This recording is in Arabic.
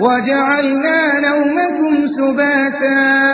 وجعلنا نومكم سباتا.